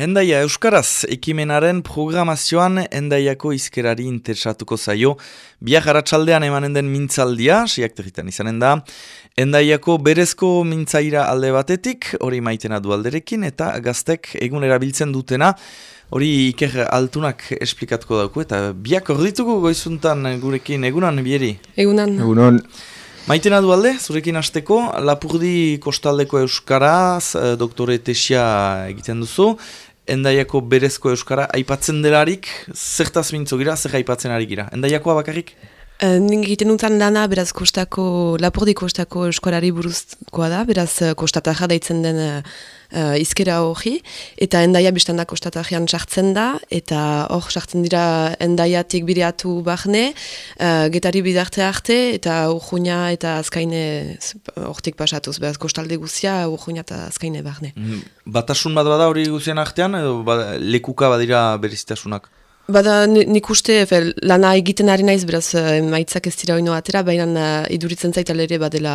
Endaia Euskaraz ekimenaren programazioan endaiako izkerari interesatuko zaio. Biak haratsaldean emanen den mintzaldia, siak tegitan izanen da. Endaiako berezko mintzaira alde batetik, hori maitena du alderekin, eta gaztek egun erabiltzen dutena. Hori iker altunak esplikatuko dauku, eta biak ordituko goizuntan gurekin egunan bieri? Egunan. Egunan. Maitena du alde, zurekin hasteko, Lapurdi kostaldeko Euskaraz, eh, doktore tesia egiten duzu, endaiako berezko Euskara, aipatzen delarik, zertaz mintzo gira, zer aipatzen ari gira? Endaiakoa bakarrik? Nik egiten dutan lana, beraz kostako, Lapurdi kostako Euskarari buruzkoa da, beraz uh, kostataja daitzen den uh, uh, izkera hori, eta endaia biztanda kostatajean sartzen da, eta hor sartzen dira endaiatik bideatu bahne, uh, getari bidarte arte, eta urjuina eta azkaine hortik pasatuz, beraz kostalde guzia urjuina eta azkaine bahne. Mm, batasun bat bada hori guzien artean, edo ba, lekuka badira berizitasunak? Bada nik uste lana egiten ari naiz beraz uh, maitzak ez dira oino atera, baina uh, iduritzen zaita ere badela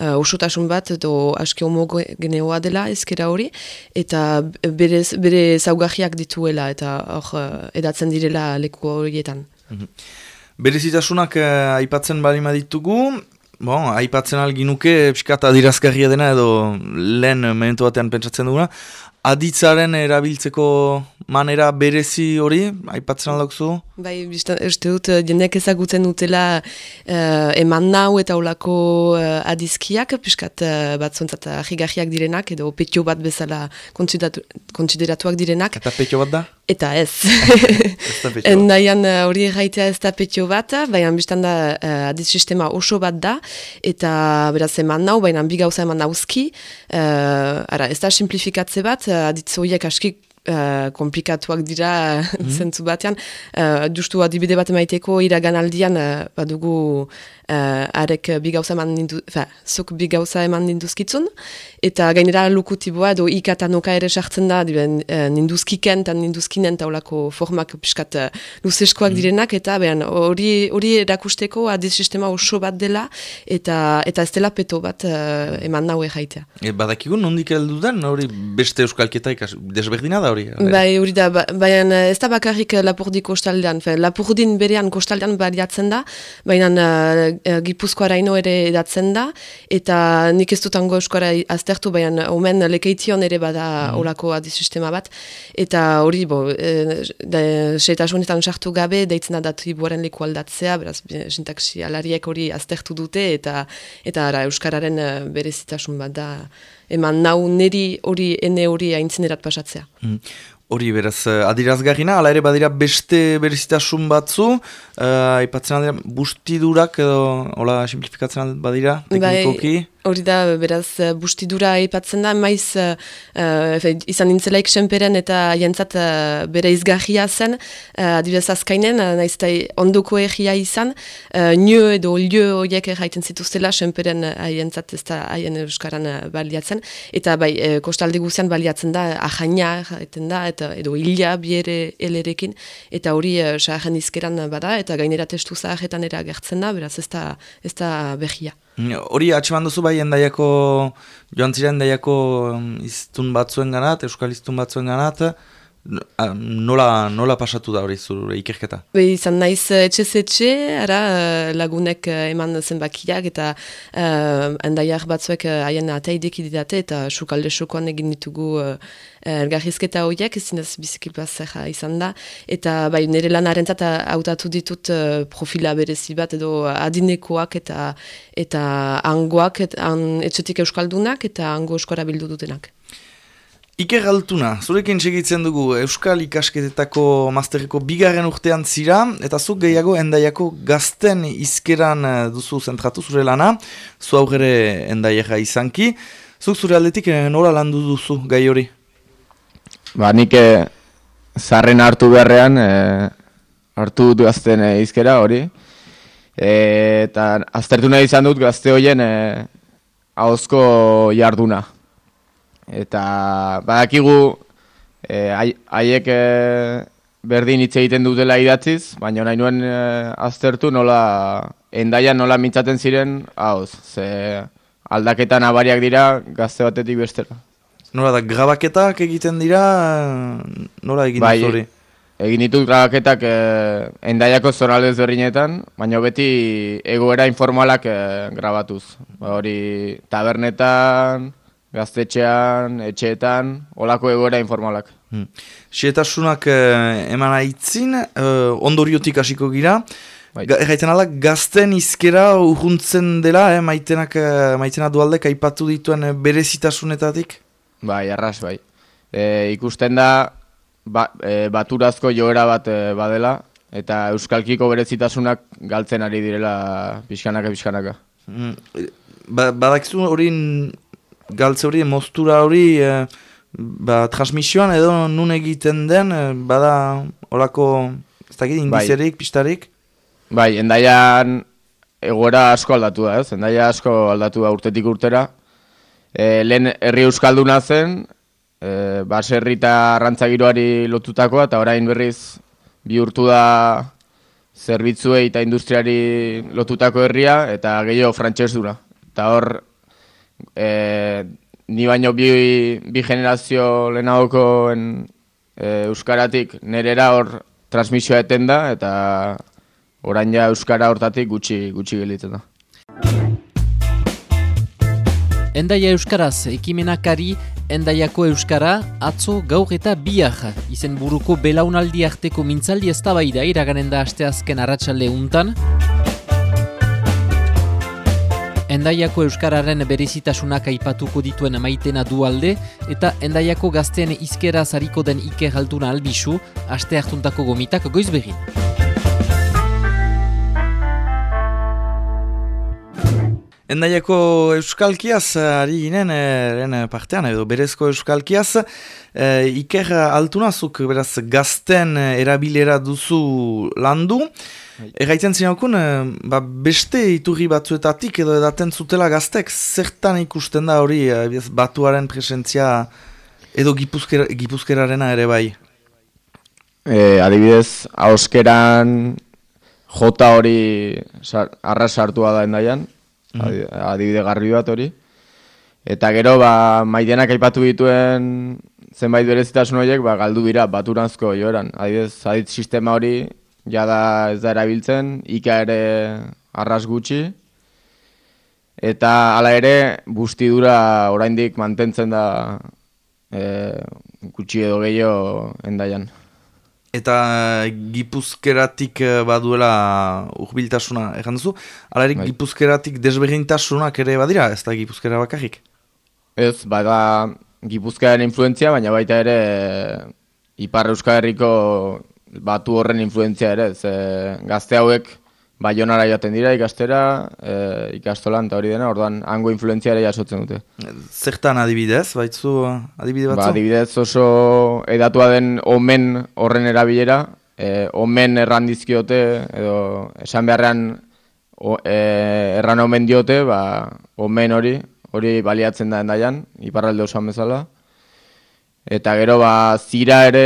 uh, osotasun bat edo aski homogeneoa dela ezkera hori eta bere, bere zaugajiak dituela eta hor edatzen direla leku horietan. Mm -hmm. Berezitasunak uh, aipatzen bali ditugu, bon, aipatzen alginuke pixkat adirazgarria dena edo lehen momentu batean pentsatzen duguna, aditzaren erabiltzeko manera berezi hori, aipatzen aldakzu? Bai, biztan, uste dut, eh, jendeak ezagutzen dutela uh, eman nau eta olako uh, adizkiak, piskat uh, bat zontzat ahigahiak direnak, edo petio bat bezala kontsideratuak direnak. Eta petio bat da? Eta ez. Endaian hori uh, erraitea ez da petio bat, baina biztan da uh, adiz sistema oso bat da, eta beraz eman nau, baina bi gauza eman nauzki, uh, ara, ez da simplifikatze bat, aditz horiek askik Uh, komplikatuak dira mm zentzu batean. Uh, justu adibide bat emaiteko iragan aldian uh, badugu uh, arek bigauza eman nindu, fa, zuk bigauza eman ninduzkitzun, eta gainera lukutiboa edo ikata noka ere sartzen da, diben, uh, ninduzkiken eta ninduzkinen taulako formak piskat uh, luzeskoak mm direnak, eta hori hori erakusteko adiz sistema oso bat dela, eta eta ez dela peto bat uh, eman naue jaitea. E, badakigun, nondik heldu den, hori beste euskalketa ikas, desberdina da hori? Bai, hori da, ba, baina ez da bakarrik lapurdi kostaldean, lapurdin berean kostaldean bariatzen da, baina e, Gipuzkoara ino ere edatzen da, eta nik ez dut ango euskara aztertu, baina omen lekeition ere bada mm. olako adizistema bat, eta hori, bo, e, seetasunetan sartu gabe, deitzen da datu ibuaren leku aldatzea, beraz, sintaksi alariek hori aztertu dute, eta eta ara, euskararen e, berezitasun bat da, eman nau neri hori, ene hori aintzinerat pasatzea. Mm. Hori beraz, uh, adirazgarrina, ala ere badira beste berezitasun batzu, uh, aipatzen aldera, bustidurak edo, hola, simplifikatzen badira, bai, teknikoki? Hori da, beraz, eh, bustidura aipatzen da, maiz uh, izan nintzelaik senperen eta jentzat uh, bere izgahia zen, uh, adibidez azkainen, uh, nahiz eta ondoko egia izan, uh, nio edo lio horiek erraiten zituztela senperen jentzat ez da haien euskaran baliatzen, eta bai, uh, kostalde guzian baliatzen da, ahaina erraiten da, eta edo hilia biere elerekin, eta hori uh, saaren izkeran bada, eta gainera testu zaharretan ere agertzen da, beraz ez da, ez da behia. Hori atxeman duzu bai endaiako, joan ziren endaiako um, iztun batzuen ganat, euskal iztun batzuen ganat, nola, nola pasatu da hori zure ikerketa? Be, izan naiz eh, etxe-zetxe, ara eh, lagunek eh, eman zenbakiak eta uh, endaiak batzuek haien ataidek ididate eta sukalde sokoan egin ditugu uh, elgarrizketa horiek, ez zinez bizikilpazera izan da, eta bai nire lan harentzat hautatu ditut uh, profila berezi bat edo adinekoak eta eta angoak, et, an, etxetik euskaldunak eta ango euskara bildu dutenak. Iker Altuna, zurekin segitzen dugu Euskal ikasketetako masterreko bigarren urtean zira, eta zuk gehiago endaiako gazten izkeran eh, duzu zentratu zure lana, zu aurre endaiera izanki. Zuk zure aldetik eh, nola landu duzu gai hori? Ba, nik eh, zarren hartu beharrean, hartu dut gazten izkera hori, eta aztertu nahi izan dut gazte horien hauzko jarduna eta badakigu eh, haiek e, berdin hitz egiten dutela idatziz, baina nahi nuen e, aztertu nola endaian nola mintzaten ziren, hauz, ze aldaketan abariak dira gazte batetik bestera. Nola da, grabaketak egiten dira, nola egin bai, hori? Egin ditut grabaketak eh, endaiako zonaldez berrinetan, baina beti egoera informalak eh, grabatuz. Ba, hori tabernetan, gaztetxean, etxeetan, olako egoera informalak. Hmm. Sietasunak eh, eman aitzin, eh, ondoriotik hasiko gira. Bai. Erraiten ala, gazten izkera urruntzen dela, eh, maitenak, eh, maitena dualdek aipatu dituen eh, berezitasunetatik? Bai, arras, bai. E, ikusten da, ba, e, baturazko joera bat e, badela, eta euskalkiko berezitasunak galtzen ari direla pixkanaka-pixkanaka. Mm, ba, badakizu hori galtze hori, moztura hori, e, ba, transmisioan edo nun egiten den, e, bada horako, ez dakit, bai. indizerik, bai. pistarik? Bai, endaian egoera asko aldatu da, ez? Endaia asko aldatu da urtetik urtera, e, lehen herri euskalduna zen, e, baserri eta arrantzagiroari lotutakoa, eta orain berriz bihurtu da zerbitzuei eta industriari lotutako herria, eta gehiago frantxez dura. Eta hor, e, ni baino bi, bi generazio lehenagokoen e, euskaratik nerera hor transmisioa eten da, eta orain ja euskara hortatik gutxi, gutxi gelitzen da. Endaia Euskaraz, ekimenakari Endaiako Euskara, atzo gaur eta biak. Izen buruko belaunaldi arteko mintzaldi ez da bai da iraganen da asteazken arratsalde untan. Endaiako Euskararen berezitasunak aipatuko dituen maitena dualde eta Endaiako gazteen izkera zariko den Iker Altuna albisu, aste hartuntako gomitak goiz begin. Endaiako euskalkiaz, ari ginen, eren partean, edo berezko euskalkiaz, e, iker altunazuk, beraz, gazten erabilera duzu landu. Erraiten zinokun, ba, beste iturri batzuetatik edo edaten zutela gaztek, zertan ikusten da hori, batuaren presentzia edo gipuzkera, gipuzkerarena ere bai? E, adibidez, hauskeran jota hori arras hartua da endaian, Mhm. adibide garri bat hori. Eta gero, ba, maidenak aipatu dituen zenbait berezitasun horiek, ba, galdu dira baturanzko joeran. Adibidez, adit sistema hori, jada ez da erabiltzen, ika ere arras gutxi. Eta hala ere, bustidura oraindik mantentzen da e, gutxi edo gehiago endaian. Eta gipuzkeratik eh, baduela urbiltasuna egan duzu, alarik bai. gipuzkeratik desbegintasunak ere badira, ez da gipuzkera bakarrik? Ez, bada gipuzkeraren influentzia, baina baita ere eh, Ipar Euskal Herriko batu horren influentzia ere, ez, eh, gazte hauek Baionara jaten dira ikastera, e, ikastolan eta hori dena, orduan hango influentzia ere jasotzen dute. Zertan adibidez, baitzu adibide batzu? Ba, adibidez oso edatua den omen horren erabilera, e, omen errandizkiote, edo esan beharrean o, e, erran omen diote, ba, omen hori, hori baliatzen da endaian, iparralde osoan bezala. Eta gero, ba, zira ere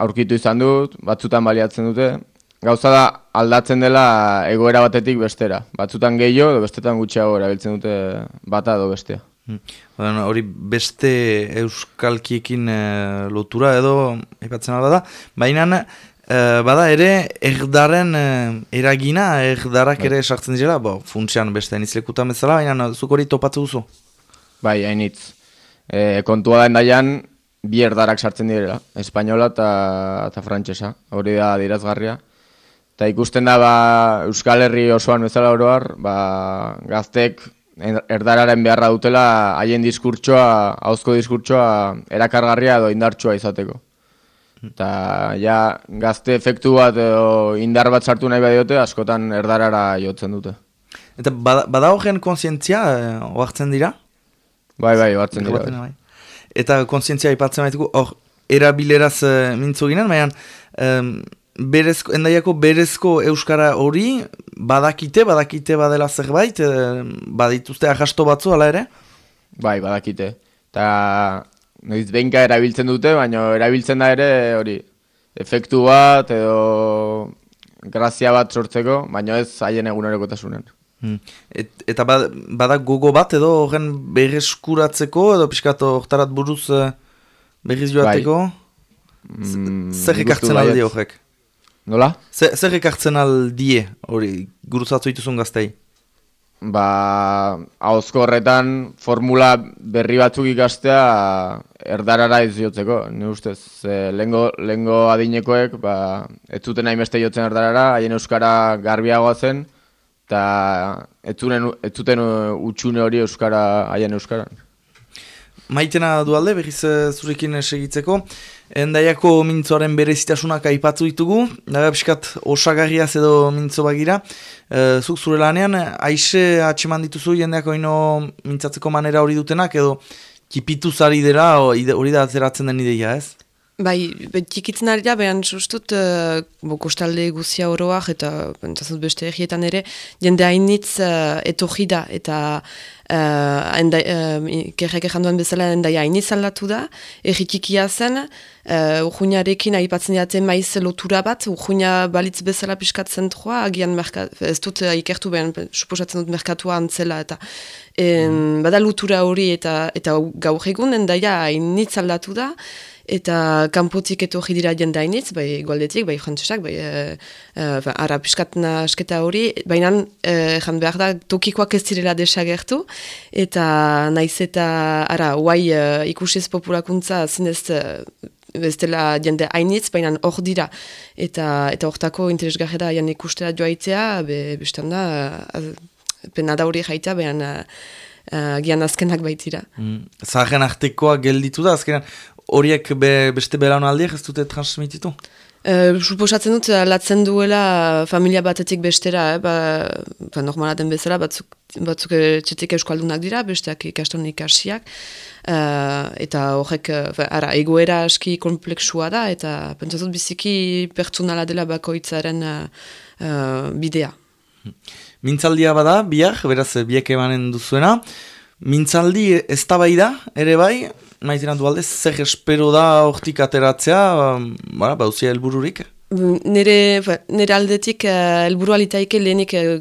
aurkitu izan dut, batzutan baliatzen dute, gauza da aldatzen dela egoera batetik bestera. Batzutan gehiago edo bestetan gutxiago erabiltzen dute bata edo bestea. Hmm. hori beste euskalkiekin e, lotura edo aipatzen da, baina e, bada ere erdaren e, eragina, erdarak bai. ere esartzen dira, bo, funtsian beste enizlekutan bezala, baina zuk hori topatzu duzu? Bai, hainitz. E, kontua da endaian, bi erdarak sartzen direla, espainola eta frantsesa. Hori da dirazgarria. Eta ikusten da ba, Euskal Herri osoan bezala oroar, ba, gaztek erdararen beharra dutela haien diskurtsoa, hauzko diskurtsoa erakargarria edo indartsua izateko. Eta ja, gazte efektu bat edo indar bat sartu nahi badiote, askotan erdarara jotzen dute. Eta badago gen konsientzia, eh, dira? Bai, bai, oartzen dira. Bai. Eta konsientzia ipatzen baituko, hor, erabileraz uh, mintzu ginen, baina, berezko, endaiako berezko euskara hori badakite, badakite badela zerbait, e, badituzte ahasto batzu, ala ere? Bai, badakite. Eta noiz behinka erabiltzen dute, baina erabiltzen da ere hori efektu bat edo grazia bat sortzeko, baina ez haien egunerokotasunen. Hmm. Et, eta badak gogo bat edo horren berreskuratzeko edo pixkatu hortarat buruz uh, berriz joateko? Bai. Mm, zer ekartzen aldi horrek? Nola? Zer ekartzen aldie hori guruzatzu dituzun gaztei? Ba, hauzko horretan formula berri batzuk ikastea erdarara ez jotzeko, ni ustez. Lengo, lengo adinekoek, ba, ez zuten nahi beste jotzen erdarara, haien euskara garbiagoa zen, eta ez zuten utxune hori euskara haien euskaran. Maitena du alde, berriz eh, zurekin segitzeko. Endaiako mintzoaren berezitasunak aipatzu ditugu. Daga piskat osagarriaz edo mintzo bagira. E, zuk zure lanean, aixe atxeman dituzu jendeako ino mintzatzeko manera hori dutenak edo kipitu zari dela hori da atzeratzen den ideia ez? Bai, txikitzen ari da, behan sustut, uh, kostalde guzia oroak, eta entzazut beste egietan ere, jende hainitz uh, etorri da, eta uh, uh, kerrek duen bezala endai hainitz aldatu da, erritikia zen, uh, urjunarekin aipatzen diaten maiz lotura bat, urjuna balitz bezala piskat zentroa, agian ez dut uh, ikertu behan, suposatzen dut merkatua antzela, eta mm. bada lotura hori eta, eta gaur egun endaia hainitz aldatu da, eta kanpotik etorri dira jende hainitz, bai goldetik, bai jantzusak, bai e, e, piskatna asketa hori, baina e, jan behar da tokikoak ez direla desagertu, eta naiz eta ara, guai e, ikusiz populakuntza zinez ez dela jende hainitz, baina hor dira, eta eta hortako interesgarri da jan ikustera joaitzea, be, bestan da, pena da hori jaita, baina Uh, gian azkenak baitira. Mm. Zaharren artekoa gelditu da, azkenan horiek be, beste belaun aldiak ez dute transmititu? Uh, suposatzen dut, latzen duela familia batetik bestera, eh, ba, ba, normala den bezala, batzuk, batzuk txetik euskaldunak dira, besteak ikaston ikasiak, uh, eta horrek, uh, ara, egoera aski kompleksua da, eta pentsatzen biziki pertsonala dela bakoitzaren uh, bidea. Mintzaldia bada, biak, beraz, biak emanen duzuena, mintzaldi ez da ere bai, Maizena du alde, zer espero da hortik ateratzea, ba, bauzia helbururik? Nere, nere aldetik uh, helburu alitaike lehenik uh,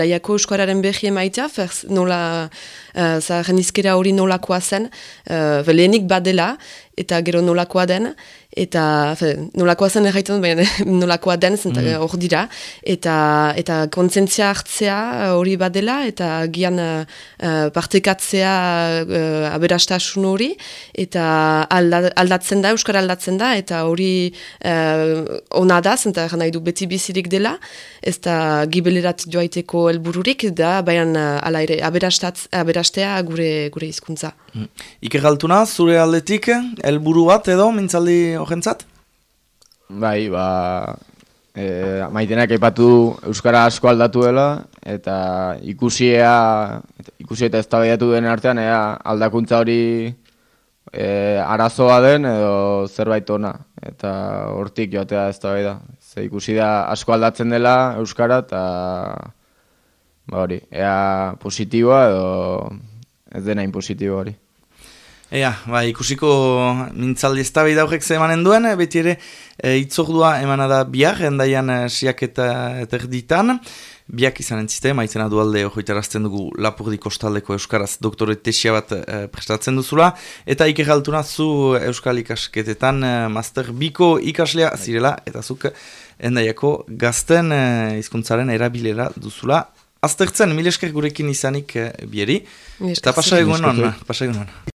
daiako euskararen behi emaitea, ferz nola, uh, izkera hori nolakoa zen, uh, lehenik badela, eta gero nolakoa den, eta fe, nolakoa zen erraiten baina nolakoa den zen mm. hor dira, eta, eta kontzentzia hartzea hori badela, eta gian uh, partekatzea uh, aberastasun hori, eta aldatzen da, Euskara aldatzen da, eta hori uh, ona da, zen nahi du beti bizirik dela, ez da gibelerat joaiteko helbururik da, baina ala ere aberastea gure, gure hizkuntza. Mm. Iker galtuna, zure aldetik, helburu bat edo, mintzaldi horrentzat? Bai, ba, e, maitenak aipatu Euskara asko aldatu dela, eta ikusia, ikusi eta ez den artean, ea, aldakuntza hori e, arazoa den edo zerbait ona, eta hortik joatea ez da Ze ikusi da asko aldatzen dela Euskara, eta ba hori, ea positiboa edo ez dena impositibo hori. Ea, bai, ikusiko mintzaldi ez da behi daurek ze emanen duen, eh, beti ere e, itzordua emana da biak, endaian e, siak eta eterditan, biak izan entzite, maitzen adu alde hoitarazten dugu Lapurdi Kostaldeko Euskaraz doktore tesia bat e, prestatzen duzula, eta iker zu Euskal ikasketetan master biko ikaslea zirela, eta zuk endaiako gazten e, erabilera duzula, Aztertzen, mil esker gurekin izanik bieri. Eta pasa egun pasa egun